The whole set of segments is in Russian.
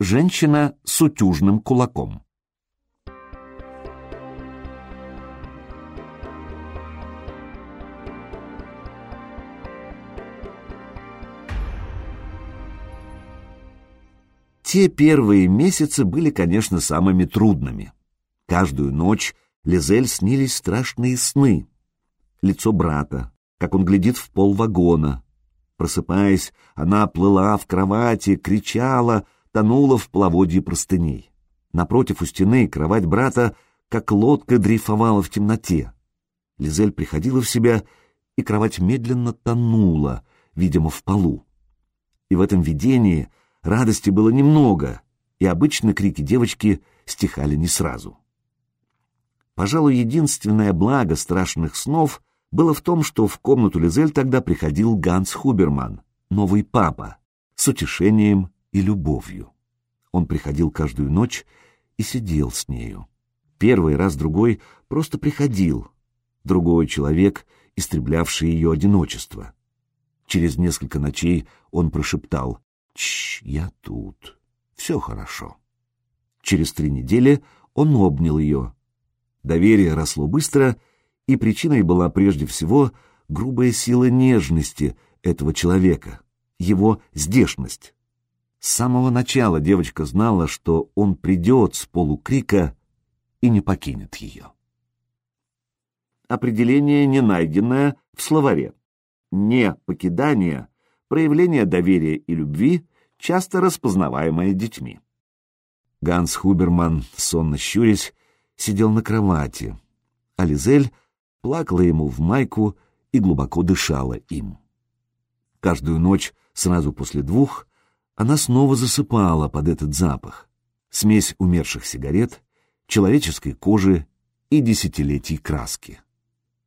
Женщина с утюжным кулаком. Те первые месяцы были, конечно, самыми трудными. Каждую ночь Лизель снились страшные сны. Лицо брата, как он глядит в пол вагона. Просыпаясь, она плыла в кровати, кричала, тонула в плаводье простыней. Напротив у стены кровать брата, как лодка, дрейфовала в темноте. Лизель приходила в себя, и кровать медленно тонула, видимо, в полу. И в этом видении Радости было немного, и обычно крики девочки стихали не сразу. Пожалуй, единственное благо страшных снов было в том, что в комнату Лизель тогда приходил Ганс Хуберман, новый папа, с утешением и любовью. Он приходил каждую ночь и сидел с нею. Первый раз другой просто приходил, другой человек, истреблявший ее одиночество. Через несколько ночей он прошептал Чш, я тут. Все хорошо. Через три недели он обнял ее. Доверие росло быстро, и причиной была прежде всего грубая сила нежности этого человека, его здешность. С самого начала девочка знала, что он придет с полукрика и не покинет ее. Определение не найденное в словаре. Не покидание проявление доверия и любви, часто распознаваемое детьми. Ганс Хуберман, сонно щурясь, сидел на кровати, а Лизель плакала ему в майку и глубоко дышала им. Каждую ночь, сразу после двух, она снова засыпала под этот запах. Смесь умерших сигарет, человеческой кожи и десятилетий краски.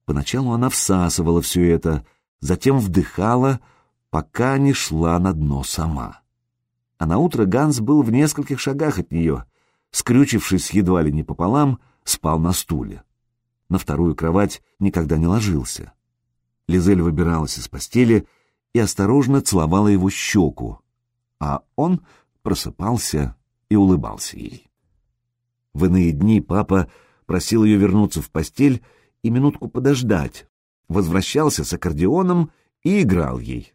Поначалу она всасывала все это, затем вдыхала, пока не шла на дно сама. А на утро Ганс был в нескольких шагах от нее, скрючившись едва ли не пополам, спал на стуле. На вторую кровать никогда не ложился. Лизель выбиралась из постели и осторожно целовала его щеку, а он просыпался и улыбался ей. В иные дни папа просил ее вернуться в постель и минутку подождать, возвращался с аккордеоном и играл ей.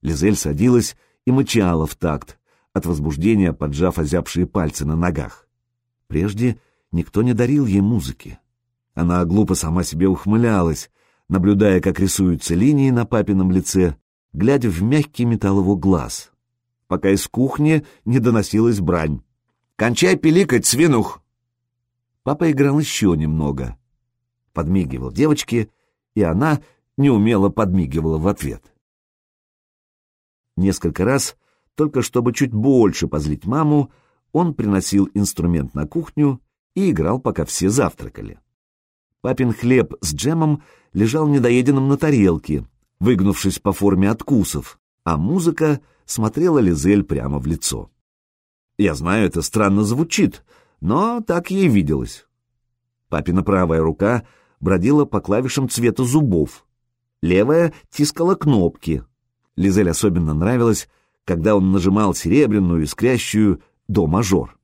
Лизель садилась и мычала в такт, от возбуждения поджав озябшие пальцы на ногах. Прежде никто не дарил ей музыки. Она глупо сама себе ухмылялась, наблюдая, как рисуются линии на папином лице, глядя в мягкий металл его глаз, пока из кухни не доносилась брань. «Кончай пиликать, свинух!» Папа играл еще немного. Подмигивал девочке, и она неумело подмигивала в ответ. Несколько раз, только чтобы чуть больше позлить маму, он приносил инструмент на кухню и играл, пока все завтракали. Папин хлеб с джемом лежал недоеденным на тарелке, выгнувшись по форме откусов, а музыка смотрела Лизель прямо в лицо. Я знаю, это странно звучит, но так ей виделось. Папина правая рука бродила по клавишам цвета зубов, левая тискала кнопки, Лизель особенно нравилось, когда он нажимал серебряную, искрящую до-мажор.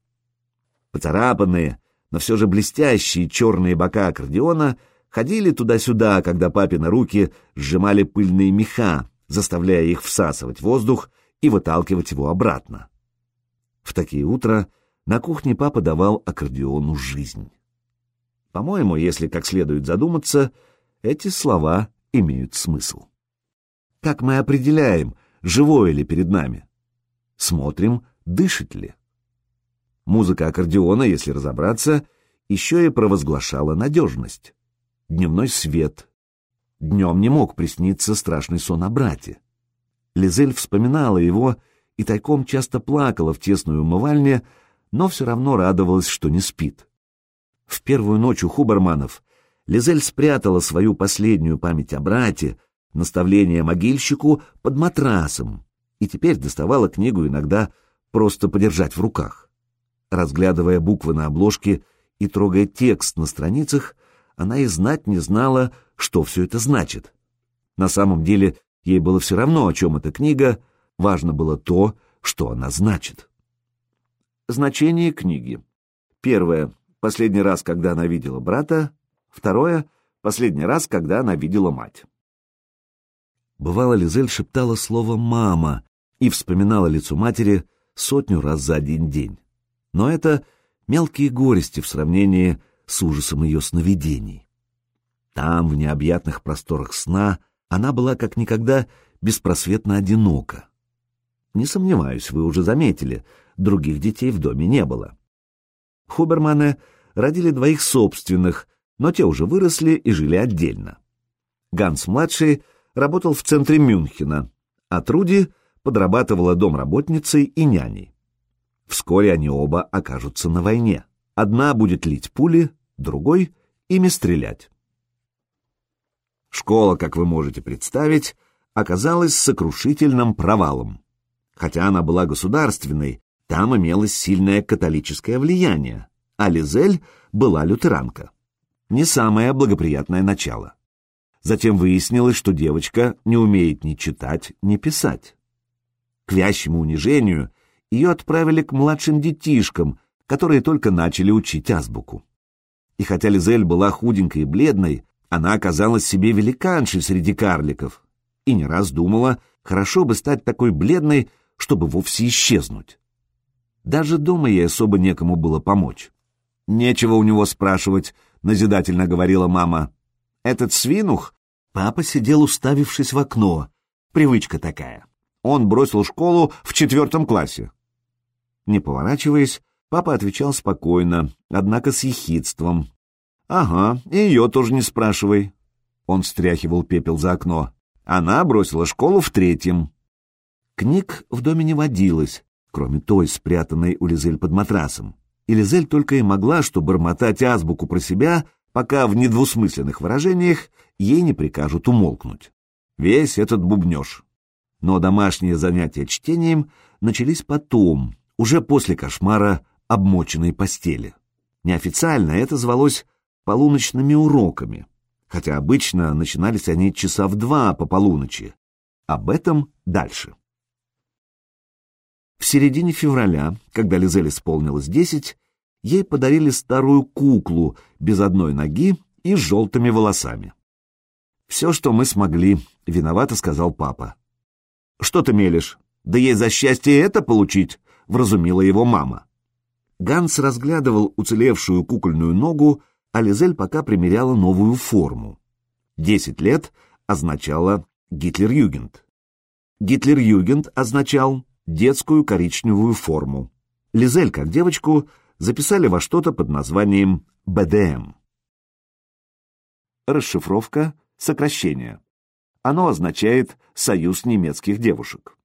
Поцарапанные, но все же блестящие черные бока аккордеона ходили туда-сюда, когда папины руки сжимали пыльные меха, заставляя их всасывать воздух и выталкивать его обратно. В такие утра на кухне папа давал аккордеону жизнь. По-моему, если как следует задуматься, эти слова имеют смысл. Как мы определяем, живое ли перед нами? Смотрим, дышит ли. Музыка аккордеона, если разобраться, еще и провозглашала надежность. Дневной свет. Днем не мог присниться страшный сон о брате. Лизель вспоминала его и тайком часто плакала в тесной умывальне, но все равно радовалась, что не спит. В первую ночь у Хуберманов Лизель спрятала свою последнюю память о брате, наставление могильщику под матрасом, и теперь доставала книгу иногда просто подержать в руках. Разглядывая буквы на обложке и трогая текст на страницах, она и знать не знала, что все это значит. На самом деле ей было все равно, о чем эта книга, важно было то, что она значит. Значение книги. Первое. Последний раз, когда она видела брата. Второе. Последний раз, когда она видела мать. Бывало, Лизель шептала слово «мама» и вспоминала лицо матери сотню раз за один день. Но это мелкие горести в сравнении с ужасом ее сновидений. Там, в необъятных просторах сна, она была как никогда беспросветно одинока. Не сомневаюсь, вы уже заметили, других детей в доме не было. Хуберманы родили двоих собственных, но те уже выросли и жили отдельно. Ганс-младший работал в центре Мюнхена, а Труди подрабатывала домработницей и няней. Вскоре они оба окажутся на войне. Одна будет лить пули, другой — ими стрелять. Школа, как вы можете представить, оказалась сокрушительным провалом. Хотя она была государственной, там имелось сильное католическое влияние, а Лизель была лютеранка. Не самое благоприятное начало. Затем выяснилось, что девочка не умеет ни читать, ни писать. К вящему унижению ее отправили к младшим детишкам, которые только начали учить азбуку. И хотя Лизель была худенькой и бледной, она оказалась себе великаншей среди карликов и не раз думала, хорошо бы стать такой бледной, чтобы вовсе исчезнуть. Даже дома ей особо некому было помочь. «Нечего у него спрашивать», — назидательно говорила мама. «Этот свинух?» Папа сидел, уставившись в окно. Привычка такая. Он бросил школу в четвертом классе. Не поворачиваясь, папа отвечал спокойно, однако с ехидством. «Ага, и ее тоже не спрашивай». Он встряхивал пепел за окно. Она бросила школу в третьем. Книг в доме не водилось, кроме той, спрятанной у Лизель под матрасом. И Лизель только и могла, что бормотать азбуку про себя, пока в недвусмысленных выражениях ей не прикажут умолкнуть. Весь этот бубнеж. Но домашние занятия чтением начались потом, уже после кошмара обмоченной постели. Неофициально это звалось полуночными уроками, хотя обычно начинались они часа в два по полуночи. Об этом дальше. В середине февраля, когда Лизель исполнилось десять, ей подарили старую куклу без одной ноги и с желтыми волосами. «Все, что мы смогли», — виновато сказал папа. «Что ты мелешь? Да ей за счастье это получить», — вразумила его мама. Ганс разглядывал уцелевшую кукольную ногу, а Лизель пока примеряла новую форму. Десять лет означало Гитлер-Югент. Гитлер-Югент означал детскую коричневую форму. Лизель, как девочку, записали во что-то под названием БДМ. Расшифровка, сокращение. Оно означает «Союз немецких девушек».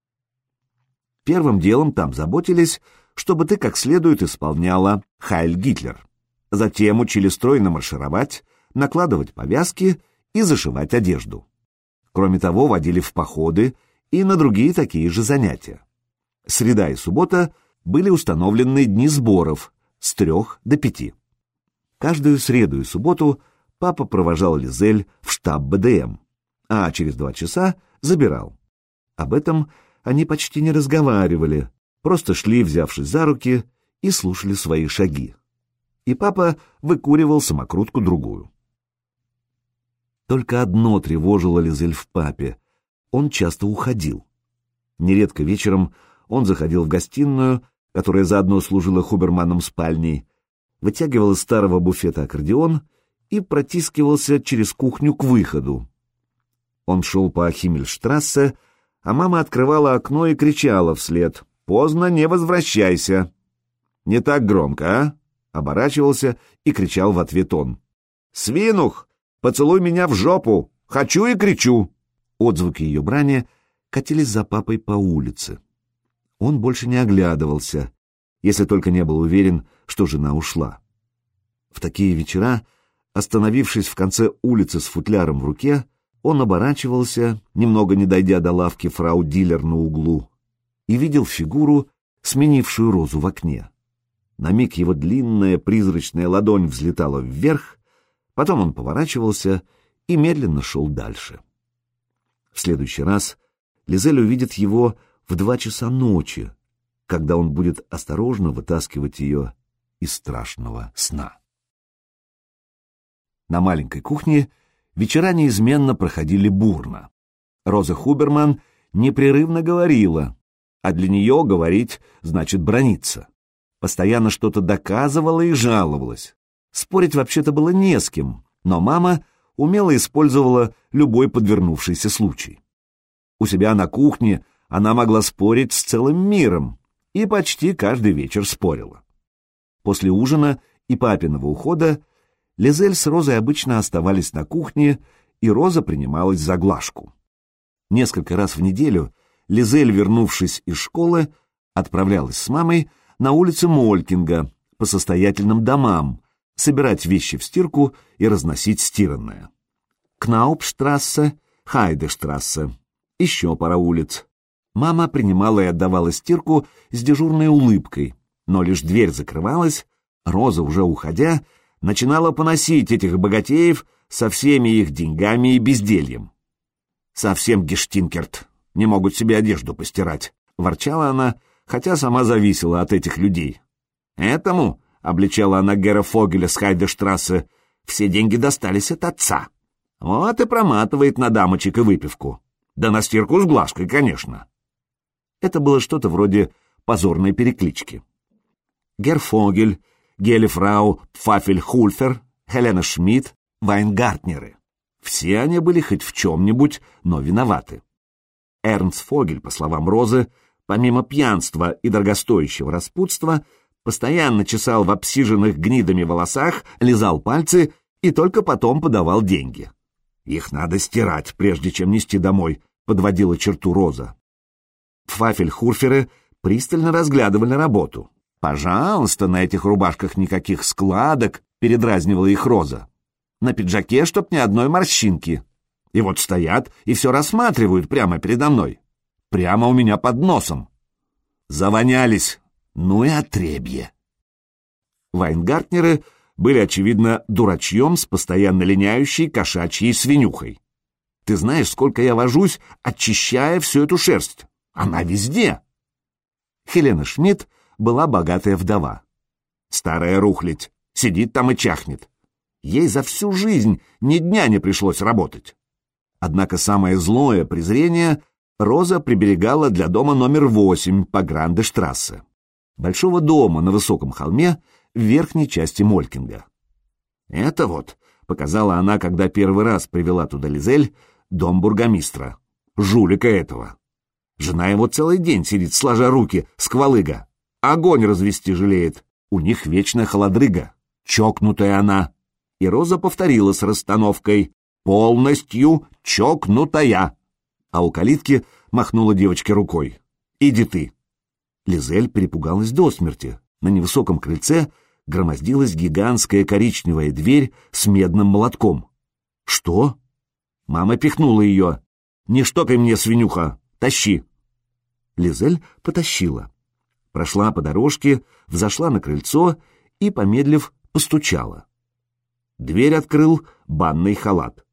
Первым делом там заботились, чтобы ты как следует исполняла «Хайль Гитлер». Затем учили стройно маршировать, накладывать повязки и зашивать одежду. Кроме того, водили в походы и на другие такие же занятия. Среда и суббота были установлены дни сборов с трех до пяти. Каждую среду и субботу папа провожал Лизель в штаб БДМ, а через два часа забирал. Об этом они почти не разговаривали, просто шли, взявшись за руки, и слушали свои шаги. И папа выкуривал самокрутку-другую. Только одно тревожило Лизель в папе. Он часто уходил. Нередко вечером он заходил в гостиную, которая заодно служила Хуберманом спальней, вытягивал из старого буфета аккордеон и протискивался через кухню к выходу. Он шел по Химмельштрассе, а мама открывала окно и кричала вслед «Поздно, не возвращайся!» «Не так громко, а?» Оборачивался и кричал в ответ он. «Свинух, поцелуй меня в жопу! Хочу и кричу!» Отзвуки ее брани катились за папой по улице. Он больше не оглядывался, если только не был уверен, что жена ушла. В такие вечера, остановившись в конце улицы с футляром в руке, он оборачивался, немного не дойдя до лавки фрау-дилер на углу, и видел фигуру, сменившую розу в окне. На миг его длинная призрачная ладонь взлетала вверх, потом он поворачивался и медленно шел дальше. В следующий раз Лизель увидит его в два часа ночи, когда он будет осторожно вытаскивать ее из страшного сна. На маленькой кухне вечера неизменно проходили бурно. Роза Хуберман непрерывно говорила, а для нее говорить значит брониться. Постоянно что-то доказывала и жаловалась. Спорить вообще-то было не с кем, но мама умело использовала любой подвернувшийся случай. У себя на кухне она могла спорить с целым миром и почти каждый вечер спорила. После ужина и папиного ухода Лизель с Розой обычно оставались на кухне, и Роза принималась за глажку. Несколько раз в неделю Лизель, вернувшись из школы, отправлялась с мамой на улице Молькинга по состоятельным домам, собирать вещи в стирку и разносить стиранное. Кнаупштрассе, Хайдештрассе, еще пара улиц. Мама принимала и отдавала стирку с дежурной улыбкой, но лишь дверь закрывалась, Роза, уже уходя, начинала поносить этих богатеев со всеми их деньгами и бездельем. «Совсем гештинкерт, не могут себе одежду постирать», — ворчала она, хотя сама зависела от этих людей. «Этому», — обличала она Гера Фогеля с Хайдештрассе, — «все деньги достались от отца. Вот и проматывает на дамочек и выпивку. Да на стирку с глажкой, конечно». Это было что-то вроде позорной переклички. Герфогель, Гелифрау Пфафель-Хульфер, Хелена Шмидт, Вайнгартнеры. Все они были хоть в чем-нибудь, но виноваты. Эрнст Фогель, по словам Розы, помимо пьянства и дорогостоящего распутства, постоянно чесал в обсиженных гнидами волосах, лизал пальцы и только потом подавал деньги. «Их надо стирать, прежде чем нести домой», — подводила черту Роза. Пфафель-Хурферы пристально разглядывали работу. «Пожалуйста, на этих рубашках никаких складок», — передразнивала их Роза. «На пиджаке, чтоб ни одной морщинки. И вот стоят и все рассматривают прямо передо мной. Прямо у меня под носом. Завонялись. Ну и отребье». Вайнгартнеры были, очевидно, дурачьем с постоянно линяющей кошачьей свинюхой. Ты знаешь, сколько я вожусь, очищая всю эту шерсть. Она везде. Хелена Шмидт была богатая вдова. Старая рухлядь, сидит там и чахнет. Ей за всю жизнь ни дня не пришлось работать. Однако самое злое презрение Роза приберегала для дома номер восемь по Гранде-штрассе, большого дома на высоком холме в верхней части Молькинга. «Это вот», — показала она, когда первый раз привела туда Лизель, дом бургомистра, жулика этого. Жена его целый день сидит, сложа руки, сквалыга. Огонь развести жалеет. У них вечная холодрыга. Чокнутая она. И Роза повторила с расстановкой. Полностью чокнутая. А у калитки махнула девочке рукой. Иди ты. Лизель перепугалась до смерти. На невысоком крыльце громоздилась гигантская коричневая дверь с медным молотком. «Что?» Мама пихнула ее. «Не штопай мне, свинюха! Тащи!» Лизель потащила прошла по дорожке, взошла на крыльцо и, помедлив, постучала. Дверь открыл банный халат.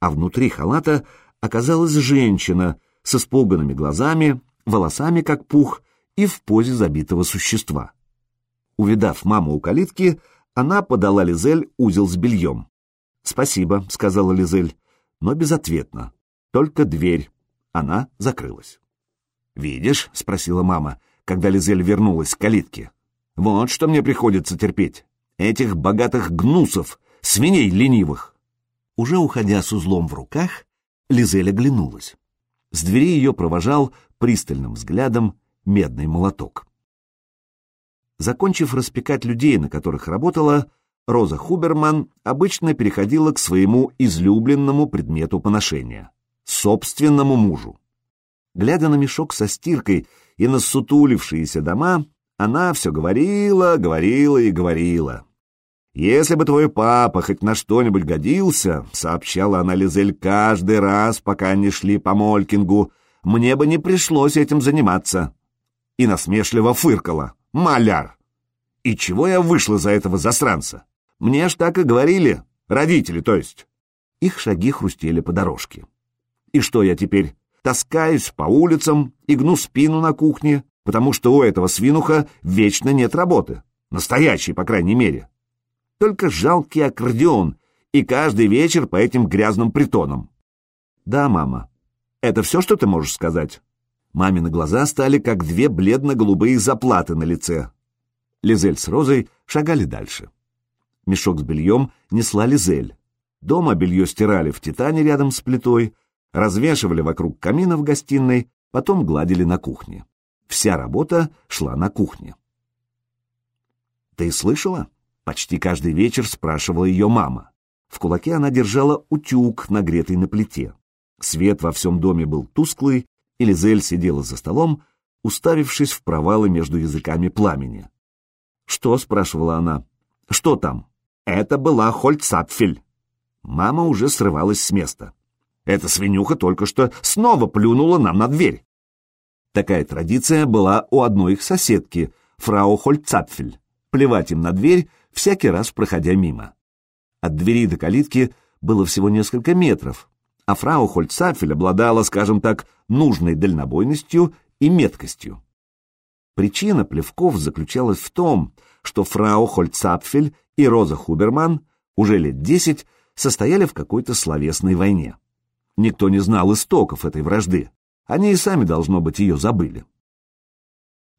А внутри халата оказалась женщина с испуганными глазами, волосами как пух и в позе забитого существа. Увидав маму у калитки, она подала Лизель узел с бельем. «Спасибо», — сказала Лизель, но безответно. Только дверь. Она закрылась. «Видишь?» — спросила мама когда Лизель вернулась к калитке. «Вот что мне приходится терпеть. Этих богатых гнусов, свиней ленивых!» Уже уходя с узлом в руках, Лизель оглянулась. С двери ее провожал пристальным взглядом медный молоток. Закончив распекать людей, на которых работала, Роза Хуберман обычно переходила к своему излюбленному предмету поношения — собственному мужу. Глядя на мешок со стиркой и на сутулившиеся дома, она все говорила, говорила и говорила. «Если бы твой папа хоть на что-нибудь годился», — сообщала она Лизель каждый раз, пока они шли по Молькингу, «мне бы не пришлось этим заниматься». И насмешливо фыркала. «Маляр! И чего я вышла за этого засранца? Мне ж так и говорили, родители, то есть». Их шаги хрустели по дорожке. «И что я теперь? таскаюсь по улицам и гну спину на кухне, потому что у этого свинуха вечно нет работы. Настоящей, по крайней мере. Только жалкий аккордеон, и каждый вечер по этим грязным притонам. Да, мама. Это все, что ты можешь сказать? Мамины глаза стали как две бледно-голубые заплаты на лице. Лизель с Розой шагали дальше. Мешок с бельем несла Лизель. Дома белье стирали в титане рядом с плитой, развешивали вокруг камина в гостиной, потом гладили на кухне. Вся работа шла на кухне. «Ты слышала?» — почти каждый вечер спрашивала ее мама. В кулаке она держала утюг, нагретый на плите. Свет во всем доме был тусклый, и Лизель сидела за столом, уставившись в провалы между языками пламени. «Что?» — спрашивала она. «Что там?» «Это была Хольцапфель». Мама уже срывалась с места. Эта свинюха только что снова плюнула нам на дверь. Такая традиция была у одной их соседки, фрау Хольцапфель, плевать им на дверь, всякий раз проходя мимо. От двери до калитки было всего несколько метров, а фрау Хольцапфель обладала, скажем так, нужной дальнобойностью и меткостью. Причина плевков заключалась в том, что фрау Хольцапфель и Роза Хуберман уже лет десять состояли в какой-то словесной войне. Никто не знал истоков этой вражды, они и сами, должно быть, ее забыли.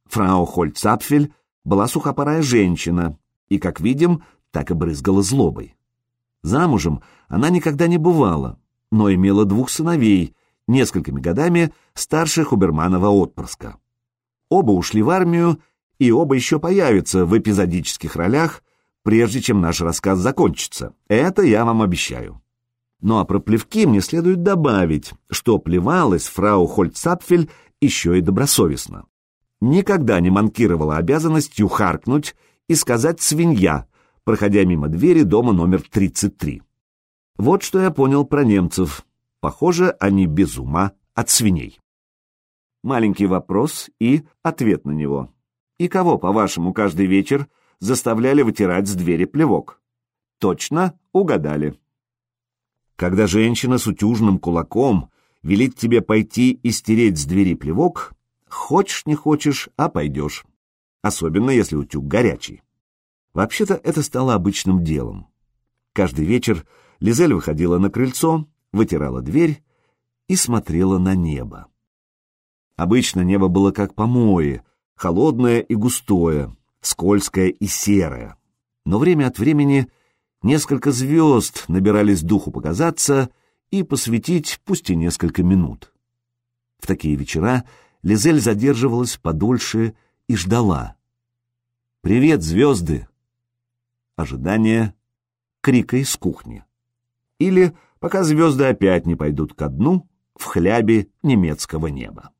Фрау Хольцапфель была сухопарая женщина, и, как видим, так и брызгала злобой. Замужем она никогда не бывала, но имела двух сыновей, несколькими годами старше Хуберманова отпрыска. Оба ушли в армию, и оба еще появятся в эпизодических ролях, прежде чем наш рассказ закончится. Это я вам обещаю. Ну а про плевки мне следует добавить, что плевалась фрау Хольцапфель еще и добросовестно. Никогда не манкировала обязанностью харкнуть и сказать «свинья», проходя мимо двери дома номер 33. Вот что я понял про немцев. Похоже, они без ума от свиней. Маленький вопрос и ответ на него. И кого, по-вашему, каждый вечер заставляли вытирать с двери плевок? Точно угадали. Когда женщина с утюжным кулаком велит тебе пойти и стереть с двери плевок, хочешь не хочешь, а пойдешь. Особенно, если утюг горячий. Вообще-то это стало обычным делом. Каждый вечер Лизель выходила на крыльцо, вытирала дверь и смотрела на небо. Обычно небо было как помои, холодное и густое, скользкое и серое. Но время от времени несколько звезд набирались духу показаться и посветить пусть и несколько минут. В такие вечера Лизель задерживалась подольше и ждала. «Привет, звезды!» Ожидание крика из кухни или пока звезды опять не пойдут ко дну в хлябе немецкого неба.